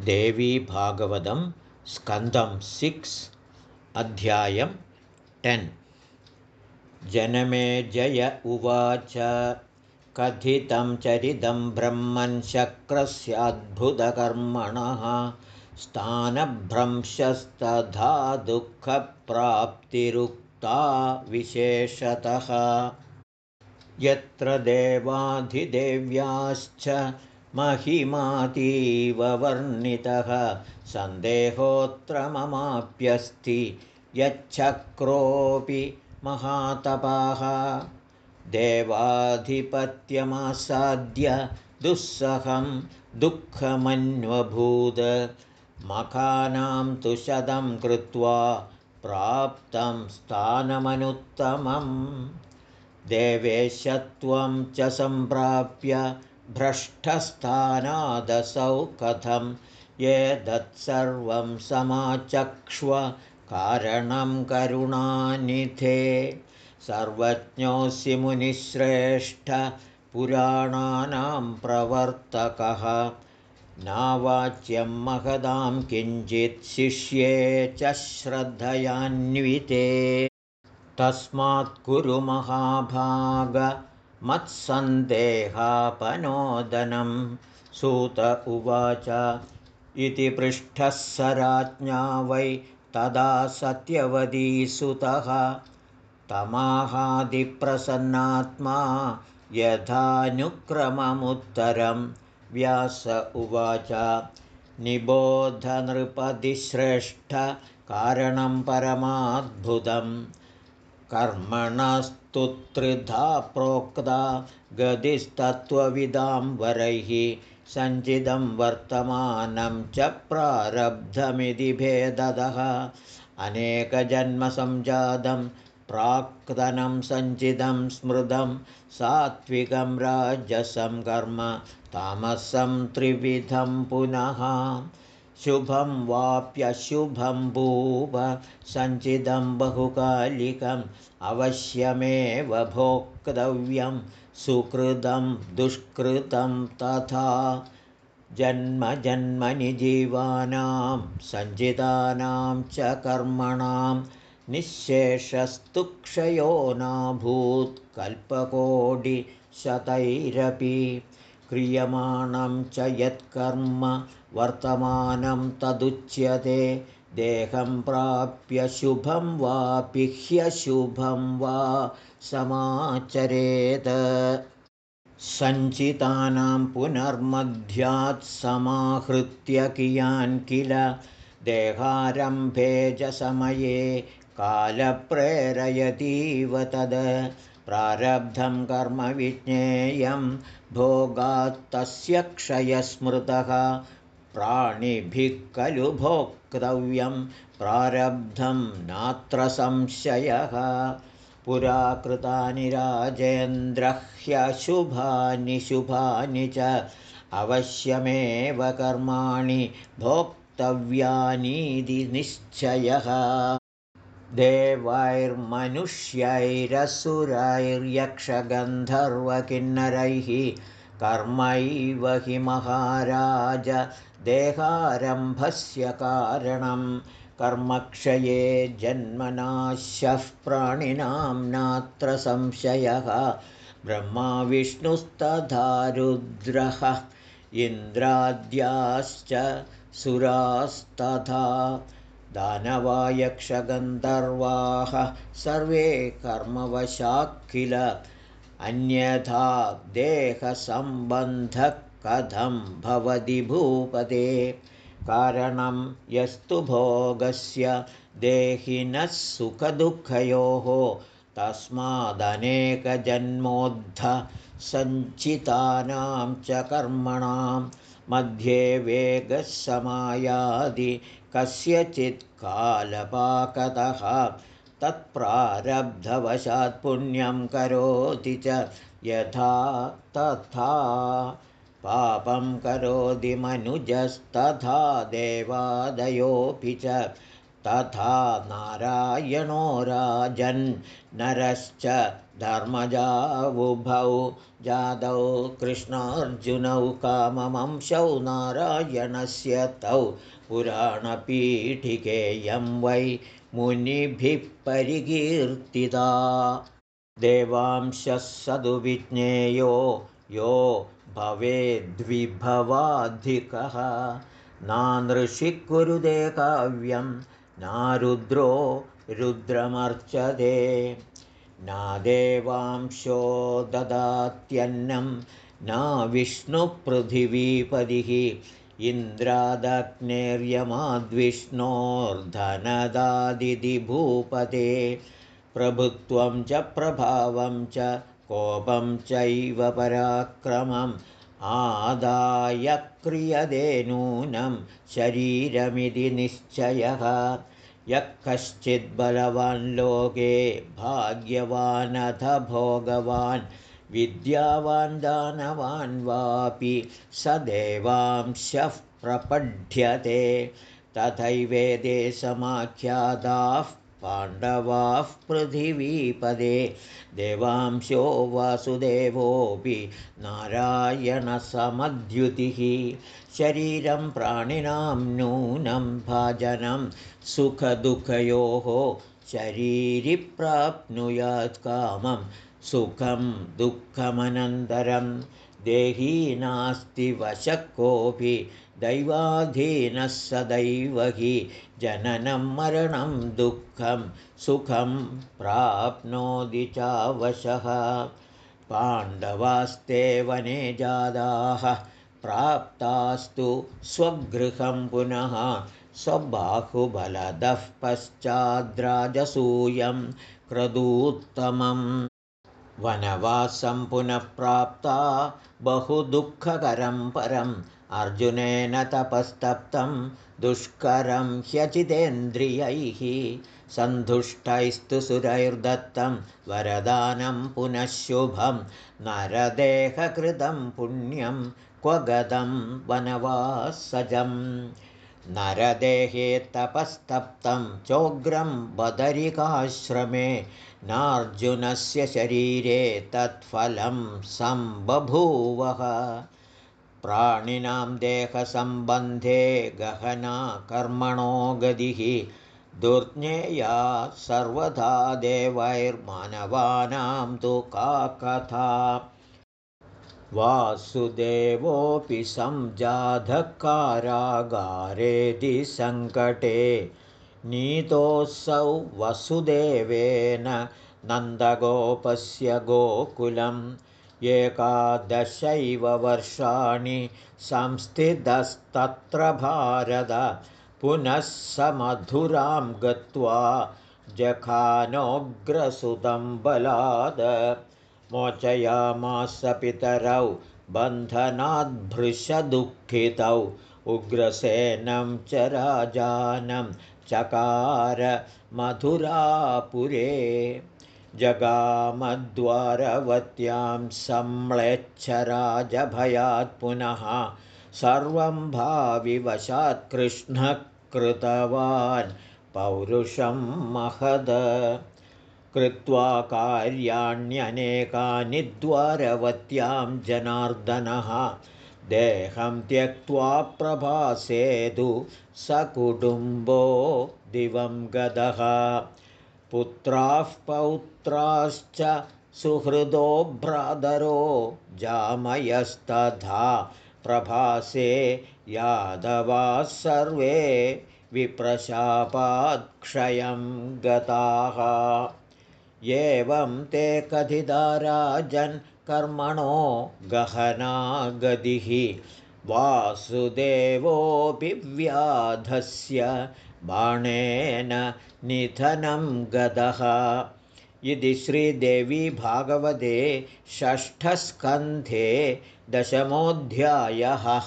देवीभागवतं स्कन्दं six अध्यायं ten. जनमे जय उवाच। कथितं चरितं ब्रह्मन् शक्रस्याद्भुतकर्मणः स्थानभ्रंशस्तथा दुःखप्राप्तिरुक्ता विशेषतः। यत्र देवाधिदेव्याश्च महिमातीव वर्णितः सन्देहोऽत्र ममाप्यस्ति यच्छक्रोऽपि महातपाः। देवाधिपत्यमासाद्य दुःसहं दुःखमन्वभूद। मखानां तु शतं कृत्वा प्राप्तं स्थानमनुत्तमम्। देवेशत्वं च सम्प्राप्य भ्रष्टस्थानादसौ कथं? ये तत्सर्वं समाचक्ष्व कारणं करुणानिधे। सर्वज्ञोऽसि मुनिश्रेष्ठ पुराणानां प्रवर्तकः। नावाच्यं महदां किञ्चित् शिष्ये च श्रद्धयान्विते। तस्मात् कुरु महाभागमत्सन्देहापनोदनं सूत उवाच इति पृष्ठः स राज्ञा वै तदा सत्यवतीसुतः तमाहादिप्रसन्नात्मा यथानुक्रममुत्तरं। व्यास उवाच निबोधनृपतिश्रेष्ठकारणं परमाद्भुतं कर्मणस्तुत्रिधा प्रोक्ता गतिस्तत्त्वविदां वरैः सञ्चितं वर्तमानं च प्रारब्धमिति भेददः अनेकजन्मसञ्जातं प्राक्तनं सञ्चितं स्मृतं सात्विकं राजसं कर्म तामसं त्रिविधं पुनः शुभं वाप्यशुभं भूव सञ्चितं बहुकालिकम् अवश्यमेव भोक्तव्यं सुकृतं दुष्कृतं तथा। जन्मजन्मनि जीवानां सञ्चितानां च कर्मणां निःशेषस्तुक्षयो नाभूत्कल्पकोटिशतैरपि क्रियमाणं च यत्कर्म वर्तमानं तदुच्यते। देहं प्राप्य शुभं वापि ह्यशुभं वा समाचरेत्। सञ्चितानां पुनर्मध्यात् समाहृत्य कियान् किल? देहारम्भे च समये कालप्रेरयतीव तद्। प्रारब्धं कर्मविज्ञेयं भोगात्तस्य क्षयस्मृतः। प्राणिभिः खलु भोक्तव्यं प्रारब्धं नात्र संशयः। पुरा कृतानि राजेन्द्रह्यशुभानि शुभानि च अवश्यमेव कर्माणि भोक्तव्यानीति निश्चयः देवैर्मनुष्यैरसुरैर्यक्षगन्धर्वकिन्नरैः कर्मैव हि महाराज देहारम्भस्य कारणं। कर्मक्षये जन्मनाशः प्राणिनां नात्र संशयः। ब्रह्मा विष्णुस्तथा रुद्रः। इन्द्राद्याश्च सुरास्तथा दानवायक्षगन्धर्वाः सर्वे कर्मवशाः किल अन्यथा देहसम्बन्धः कथं भवति भूपते। कारणं यस्तु भोगस्य देहिनः सुखदुःखयोः। तस्मादनेकजन्मोद्ध सञ्चितानां च कर्मणां मध्ये वेगः समायादि कस्यचित् कालपाकतः तत्प्रारब्धवशात् पुण्यं करोति च यथा तथा पापं करोति मनुजस्तथा देवादयोऽपि च तथा नारायणो राजन् नरश्च धर्मजावुभौ जादौ कृष्णार्जुनौ काममंशौ नारायणस्य तौ पुराणपीठिकेयं वै मुनिभिः परिकीर्तिता। देवांशः सदुविज्ञेयो यो भवेद्विभवाधिकः। नानृषिः कुरुदे काव्यं नारुद्रो रुद्रमर्चदे। नादेवांशो ददात्यन्नं न विष्णुपृथिवीपदिः इन्द्रादग्नेर्यमाद्विष्णोर्धनदादिभूपते प्रभुत्वं च प्रभावं च कोपं चैव पराक्रमम् आदाय क्रियते नूनं शरीरमिति निश्चयः। यः कश्चिद्बलवान् लोके भाग्यवानथ भोगवान् विद्यावान् दानवान् वापि स देवांशः प्रपढ्यते तथैवेदे समाख्याताः पाण्डवाः पृथिवीपदे। देवांशो वासुदेवोऽपि नारायणसमद्युतिः। शरीरं प्राणिनां नूनं भाजनं सुखदुःखयोः। शरीरि प्राप्नुयात् कामं सुखं दुःखमनन्तरं। देही नास्ति वशः कोऽपि दैवाधीनः सदैव हि जननं मरणं दुःखं सुखं प्राप्नोति चावशः पाण्डवास्ते वने जादाः प्राप्तास्तु स्वगृहं पुनः स्वबाहुबलदः पश्चाद्राजसूयं क्रदूत्तमम् वनवासं पुनः प्राप्ता बहुदुःखकरं परम् अर्जुनेन तपस्तप्तं दुष्करं ह्यचितेन्द्रियैः सन्तुष्टैस्तु सुरैर्दत्तं वरदानं पुनः शुभं नरदेहकृतं पुण्यं क्व गतं वनवासजं नरदेहे तपस्तप्तं चोग्रं बदरिकाश्रमे नार्जुनस्य शरीरे तत्फलं सम्बभूवः प्राणिनां देहसम्बन्धे गहना कर्मणो गतिः। दुर्ज्ञेया सर्वथा देवैर्मानवानां तु का कथा। वासुदेवोऽपि संजाधकारागारेदि सङ्कटे। नीतोऽसौ वसुदेवेन नन्दगोपस्य गोकुलम् एकादशैव वर्षाणि संस्थितस्तत्र भारत। पुनः स मधुरां गत्वा जखानोग्रसुतं बलाद। मोचयामास पितरौ बन्धनाद्भृशदुःखितौ। उग्रसेनं च राजानं चकार मधुरापुरे जगामद्वारवत्यां संम्लेच्छराजभयात् पुनः सर्वं भाविवशात् कृष्णः कृतवान् पौरुषं महद। कृत्वा कार्याण्यनेकानि द्वारवत्यां जनार्दनः। देहं त्यक्त्वा प्रभासेतु सकुटुम्बो दिवं गदः पुत्राः पौत्राश्च सुहृदो भ्रातरो जामयस्तथा प्रभासे यादवाः सर्वे विप्रशापात्क्षयं गताः। एवं ते कथिता कर्मणो गहना गतिः वासुदेवोऽपि व्याधस्य बाणेन निधनं गदः। इति श्रीदेवी भागवते षष्ठस्कन्धे दशमोऽध्यायः